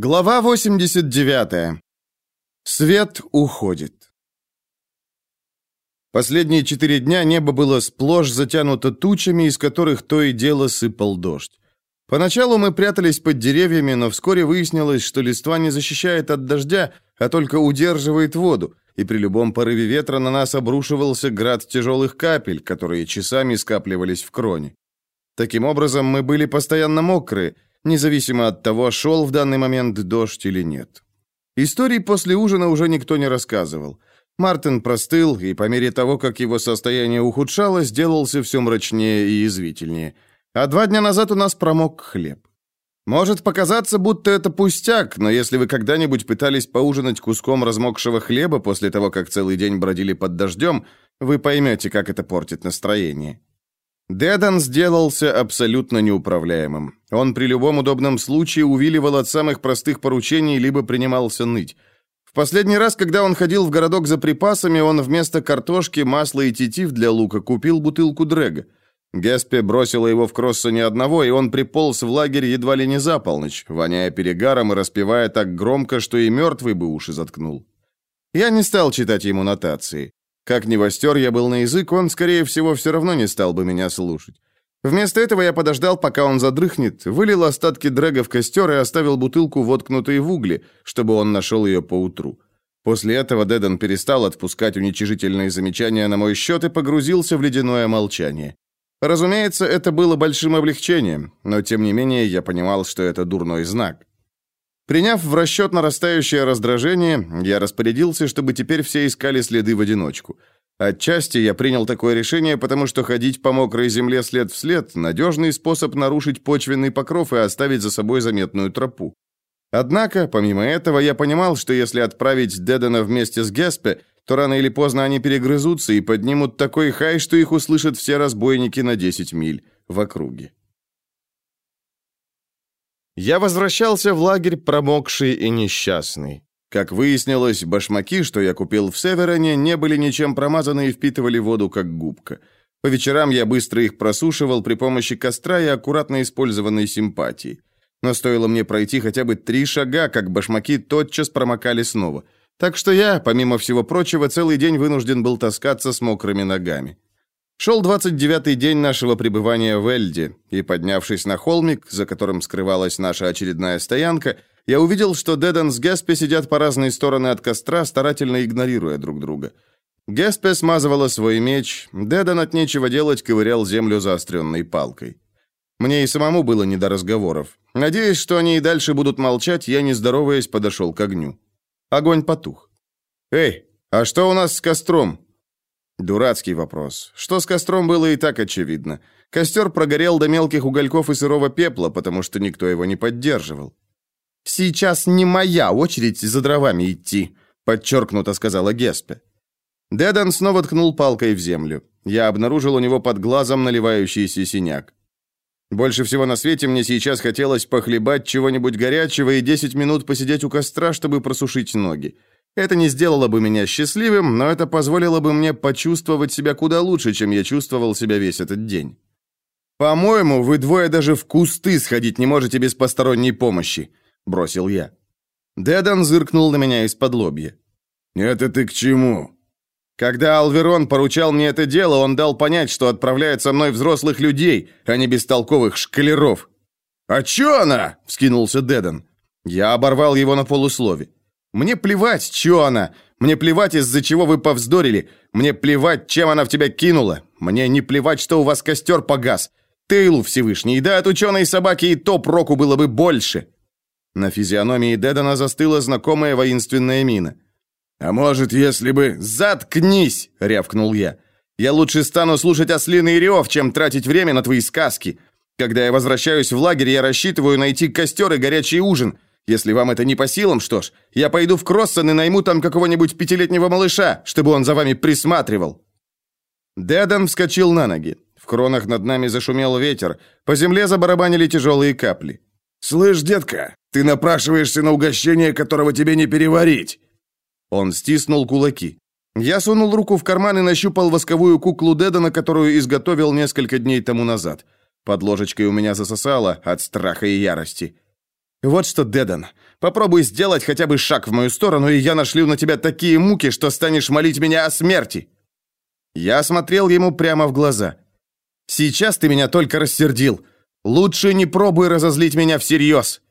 Глава 89. Свет уходит. Последние четыре дня небо было сплошь затянуто тучами, из которых то и дело сыпал дождь. Поначалу мы прятались под деревьями, но вскоре выяснилось, что листва не защищает от дождя, а только удерживает воду, и при любом порыве ветра на нас обрушивался град тяжелых капель, которые часами скапливались в кроне. Таким образом, мы были постоянно мокрые – независимо от того, шел в данный момент дождь или нет. Историй после ужина уже никто не рассказывал. Мартин простыл, и по мере того, как его состояние ухудшалось, делался все мрачнее и язвительнее. А два дня назад у нас промок хлеб. Может показаться, будто это пустяк, но если вы когда-нибудь пытались поужинать куском размокшего хлеба после того, как целый день бродили под дождем, вы поймете, как это портит настроение. Дедан сделался абсолютно неуправляемым. Он при любом удобном случае увиливал от самых простых поручений, либо принимался ныть. В последний раз, когда он ходил в городок за припасами, он вместо картошки, масла и тетив для лука купил бутылку дрэга. Геспе бросила его в Кроссоне одного, и он приполз в лагерь едва ли не за полночь, воняя перегаром и распевая так громко, что и мертвый бы уши заткнул. Я не стал читать ему нотации. Как ни востер я был на язык, он, скорее всего, все равно не стал бы меня слушать. Вместо этого я подождал, пока он задрыхнет, вылил остатки дрэга в костер и оставил бутылку, воткнутой в угли, чтобы он нашел ее поутру. После этого Деден перестал отпускать уничижительные замечания на мой счет и погрузился в ледяное молчание. Разумеется, это было большим облегчением, но тем не менее я понимал, что это дурной знак. Приняв в расчет нарастающее раздражение, я распорядился, чтобы теперь все искали следы в одиночку. Отчасти я принял такое решение, потому что ходить по мокрой земле след в след – надежный способ нарушить почвенный покров и оставить за собой заметную тропу. Однако, помимо этого, я понимал, что если отправить Дедена вместе с Геспе, то рано или поздно они перегрызутся и поднимут такой хай, что их услышат все разбойники на 10 миль в округе. Я возвращался в лагерь промокший и несчастный. Как выяснилось, башмаки, что я купил в Североне, не были ничем промазаны и впитывали воду как губка. По вечерам я быстро их просушивал при помощи костра и аккуратно использованной симпатии. Но стоило мне пройти хотя бы три шага, как башмаки тотчас промокали снова. Так что я, помимо всего прочего, целый день вынужден был таскаться с мокрыми ногами. Шел 29-й день нашего пребывания в Эльде, и, поднявшись на холмик, за которым скрывалась наша очередная стоянка, я увидел, что Дедан с Геспе сидят по разные стороны от костра, старательно игнорируя друг друга. Геспе смазывала свой меч, Дедан от нечего делать ковырял землю заостренной палкой. Мне и самому было не до разговоров. Надеясь, что они и дальше будут молчать, я, не здороваясь, подошел к огню. Огонь потух. «Эй, а что у нас с костром?» Дурацкий вопрос. Что с костром было и так очевидно. Костер прогорел до мелких угольков и сырого пепла, потому что никто его не поддерживал. «Сейчас не моя очередь за дровами идти», — подчеркнуто сказала Геспе. Дедан снова ткнул палкой в землю. Я обнаружил у него под глазом наливающийся синяк. Больше всего на свете мне сейчас хотелось похлебать чего-нибудь горячего и 10 минут посидеть у костра, чтобы просушить ноги. Это не сделало бы меня счастливым, но это позволило бы мне почувствовать себя куда лучше, чем я чувствовал себя весь этот день. «По-моему, вы двое даже в кусты сходить не можете без посторонней помощи», — бросил я. Дедан зыркнул на меня из-под лобья. «Это ты к чему?» Когда Алверон поручал мне это дело, он дал понять, что отправляет со мной взрослых людей, а не бестолковых шкалеров. «А чё она?» — вскинулся Дедан. Я оборвал его на полуслове. Мне плевать, чё она. Мне плевать, из-за чего вы повздорили. Мне плевать, чем она в тебя кинула. Мне не плевать, что у вас костер погас. Тейлу Всевышний, да от ученой собаки и топ року было бы больше». На физиономии Дедана застыла знакомая воинственная мина. «А может, если бы...» «Заткнись!» — рявкнул я. «Я лучше стану слушать ослиный рев, чем тратить время на твои сказки. Когда я возвращаюсь в лагерь, я рассчитываю найти костер и горячий ужин. Если вам это не по силам, что ж, я пойду в Кроссон и найму там какого-нибудь пятилетнего малыша, чтобы он за вами присматривал». Дэдан вскочил на ноги. В кронах над нами зашумел ветер, по земле забарабанили тяжелые капли. «Слышь, детка, ты напрашиваешься на угощение, которого тебе не переварить!» Он стиснул кулаки. Я сунул руку в карман и нащупал восковую куклу Дэдана, которую изготовил несколько дней тому назад. Под ложечкой у меня засосало от страха и ярости. Вот что, Дедан, попробуй сделать хотя бы шаг в мою сторону, и я нашлю на тебя такие муки, что станешь молить меня о смерти. Я смотрел ему прямо в глаза. Сейчас ты меня только рассердил. Лучше не пробуй разозлить меня всерьез.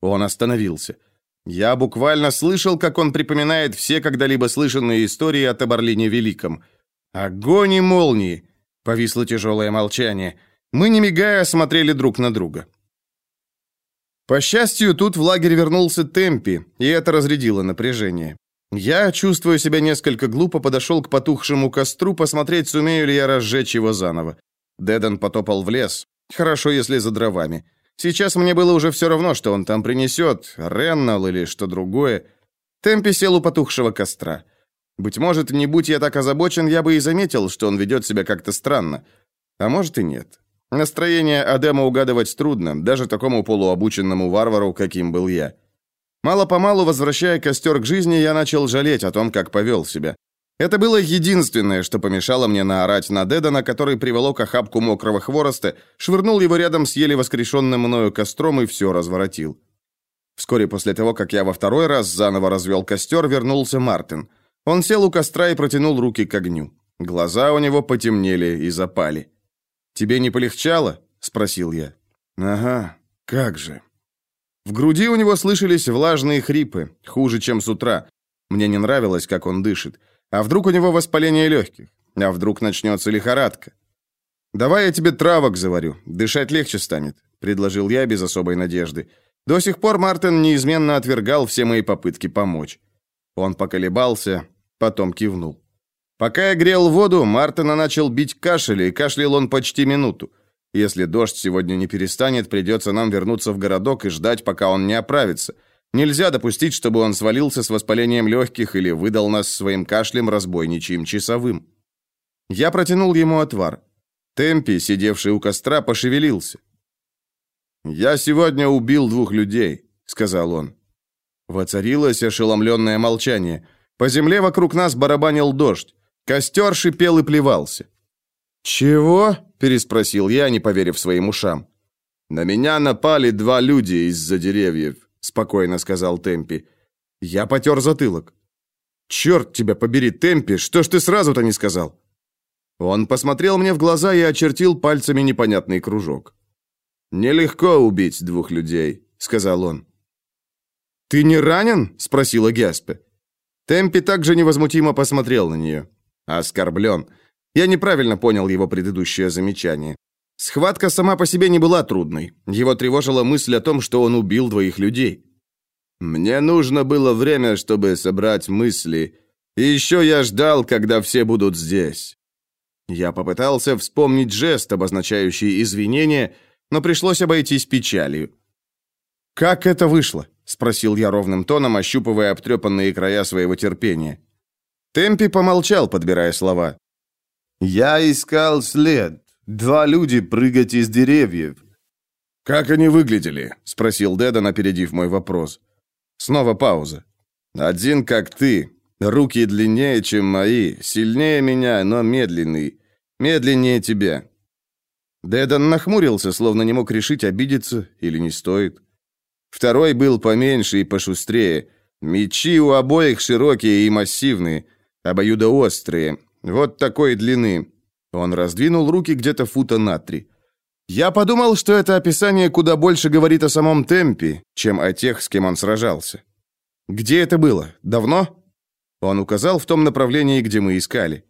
Он остановился. Я буквально слышал, как он припоминает все когда-либо слышанные истории о Табарлине Великом. Огонь и молнии. Повисло тяжелое молчание. Мы, не мигая, смотрели друг на друга. По счастью, тут в лагерь вернулся Темпи, и это разрядило напряжение. Я, чувствуя себя несколько глупо, подошел к потухшему костру посмотреть, сумею ли я разжечь его заново. Деден потопал в лес. Хорошо, если за дровами. Сейчас мне было уже все равно, что он там принесет, реннал или что другое. Темпи сел у потухшего костра. Быть может, не будь я так озабочен, я бы и заметил, что он ведет себя как-то странно. А может и нет. Настроение Адема угадывать трудно, даже такому полуобученному варвару, каким был я. Мало-помалу, возвращая костер к жизни, я начал жалеть о том, как повел себя. Это было единственное, что помешало мне наорать на Дедана, который приволок охапку мокрого хвороста, швырнул его рядом с еле воскрешенным мною костром и все разворотил. Вскоре после того, как я во второй раз заново развел костер, вернулся Мартин. Он сел у костра и протянул руки к огню. Глаза у него потемнели и запали. «Тебе не полегчало?» — спросил я. «Ага, как же». В груди у него слышались влажные хрипы, хуже, чем с утра. Мне не нравилось, как он дышит. А вдруг у него воспаление легких? А вдруг начнется лихорадка? «Давай я тебе травок заварю, дышать легче станет», — предложил я без особой надежды. До сих пор Мартин неизменно отвергал все мои попытки помочь. Он поколебался, потом кивнул. Пока я грел воду, Мартина начал бить кашель, и кашлял он почти минуту. Если дождь сегодня не перестанет, придется нам вернуться в городок и ждать, пока он не оправится. Нельзя допустить, чтобы он свалился с воспалением легких или выдал нас своим кашлем разбойничьим часовым. Я протянул ему отвар. Темпи, сидевший у костра, пошевелился. «Я сегодня убил двух людей», — сказал он. Воцарилось ошеломленное молчание. По земле вокруг нас барабанил дождь. Костер шипел и плевался. «Чего?» – переспросил я, не поверив своим ушам. «На меня напали два люди из-за деревьев спокойно сказал Темпи. Я потер затылок. Черт тебя побери, Темпи, что ж ты сразу-то не сказал? Он посмотрел мне в глаза и очертил пальцами непонятный кружок. Нелегко убить двух людей, сказал он. Ты не ранен? спросила Геспе. Темпи также невозмутимо посмотрел на нее. Оскорблен. Я неправильно понял его предыдущее замечание. Схватка сама по себе не была трудной. Его тревожила мысль о том, что он убил двоих людей. Мне нужно было время, чтобы собрать мысли. И еще я ждал, когда все будут здесь. Я попытался вспомнить жест, обозначающий извинение, но пришлось обойтись печалью. «Как это вышло?» — спросил я ровным тоном, ощупывая обтрепанные края своего терпения. Темпи помолчал, подбирая слова. «Я искал след. Два люди прыгать из деревьев». «Как они выглядели?» — спросил Дедан, опередив мой вопрос. Снова пауза. «Один как ты. Руки длиннее, чем мои. Сильнее меня, но медленный. Медленнее тебя». Дедан нахмурился, словно не мог решить, обидеться или не стоит. Второй был поменьше и пошустрее. Мечи у обоих широкие и массивные, обоюдоострые. Вот такой длины. Он раздвинул руки где-то фута на три. Я подумал, что это описание куда больше говорит о самом темпе, чем о тех, с кем он сражался. Где это было? Давно? Он указал в том направлении, где мы искали.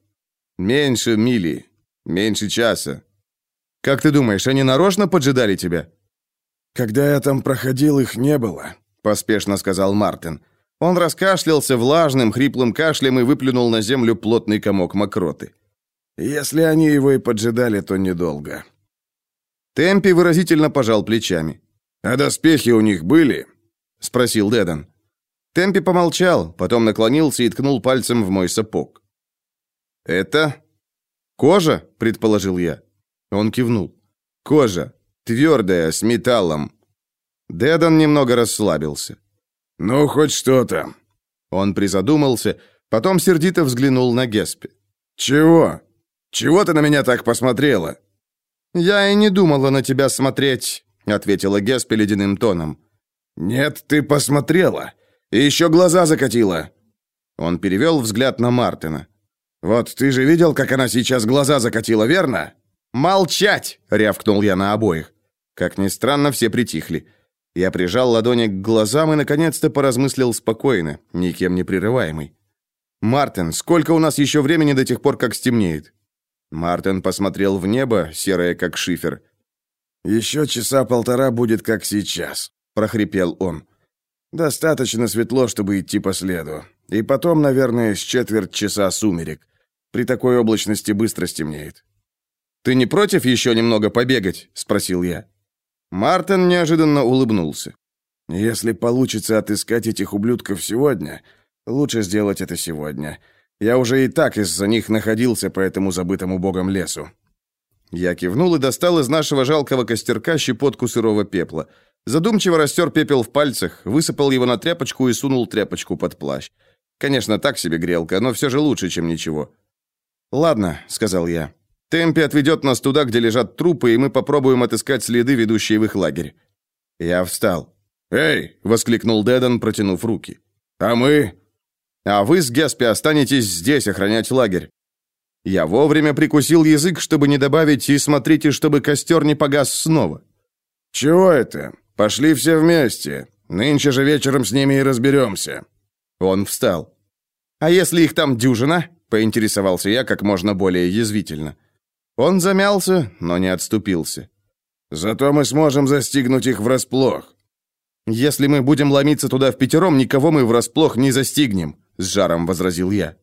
Меньше мили, меньше часа. Как ты думаешь, они нарочно поджидали тебя? Когда я там проходил, их не было, поспешно сказал Мартин. Он раскашлялся влажным, хриплым кашлем и выплюнул на землю плотный комок мокроты. Если они его и поджидали, то недолго. Темпи выразительно пожал плечами. «А доспехи у них были?» — спросил Дедан. Темпи помолчал, потом наклонился и ткнул пальцем в мой сапог. «Это кожа?» — предположил я. Он кивнул. «Кожа. Твердая, с металлом». Дедан немного расслабился. «Ну, хоть что-то». Он призадумался, потом сердито взглянул на Геспи. «Чего? Чего ты на меня так посмотрела?» «Я и не думала на тебя смотреть», — ответила Геспи ледяным тоном. «Нет, ты посмотрела. И еще глаза закатила». Он перевел взгляд на Мартина. «Вот ты же видел, как она сейчас глаза закатила, верно?» «Молчать!» — рявкнул я на обоих. Как ни странно, все притихли. Я прижал ладони к глазам и, наконец-то, поразмыслил спокойно, никем не прерываемый. «Мартин, сколько у нас еще времени до тех пор, как стемнеет?» Мартин посмотрел в небо, серое как шифер. «Еще часа полтора будет, как сейчас», — прохрипел он. «Достаточно светло, чтобы идти по следу. И потом, наверное, с четверть часа сумерек. При такой облачности быстро стемнеет». «Ты не против еще немного побегать?» — спросил я. Мартин неожиданно улыбнулся. «Если получится отыскать этих ублюдков сегодня, лучше сделать это сегодня. Я уже и так из-за них находился по этому забытому богом лесу». Я кивнул и достал из нашего жалкого костерка щепотку сырого пепла. Задумчиво растер пепел в пальцах, высыпал его на тряпочку и сунул тряпочку под плащ. Конечно, так себе грелка, но все же лучше, чем ничего. «Ладно», — сказал я. «Темпи отведет нас туда, где лежат трупы, и мы попробуем отыскать следы, ведущие в их лагерь». Я встал. «Эй!» — воскликнул Дедон, протянув руки. «А мы?» «А вы с Геспи останетесь здесь охранять лагерь». Я вовремя прикусил язык, чтобы не добавить, и смотрите, чтобы костер не погас снова. «Чего это? Пошли все вместе. Нынче же вечером с ними и разберемся». Он встал. «А если их там дюжина?» — поинтересовался я как можно более язвительно. Он замялся, но не отступился. «Зато мы сможем застигнуть их врасплох». «Если мы будем ломиться туда в пятером, никого мы врасплох не застигнем», — с жаром возразил я.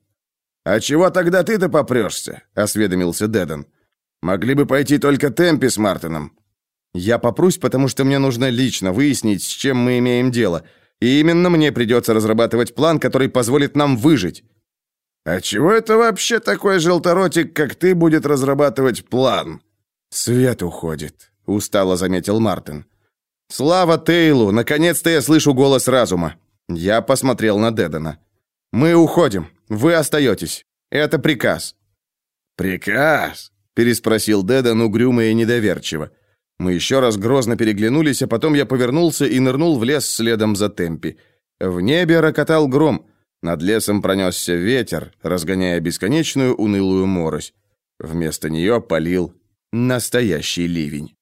«А чего тогда ты-то попрешься?» — осведомился Деден. «Могли бы пойти только Темпи с Мартином». «Я попрусь, потому что мне нужно лично выяснить, с чем мы имеем дело. И именно мне придется разрабатывать план, который позволит нам выжить». «А чего это вообще такой желторотик, как ты, будет разрабатывать план?» «Свет уходит», — устало заметил Мартин. «Слава Тейлу! Наконец-то я слышу голос разума!» Я посмотрел на Дедена. «Мы уходим. Вы остаетесь. Это приказ». «Приказ?» — переспросил Деден угрюмо и недоверчиво. Мы еще раз грозно переглянулись, а потом я повернулся и нырнул в лес следом за Темпи. В небе рокотал гром. Над лесом пронесся ветер, разгоняя бесконечную унылую морось. Вместо нее полил настоящий ливень.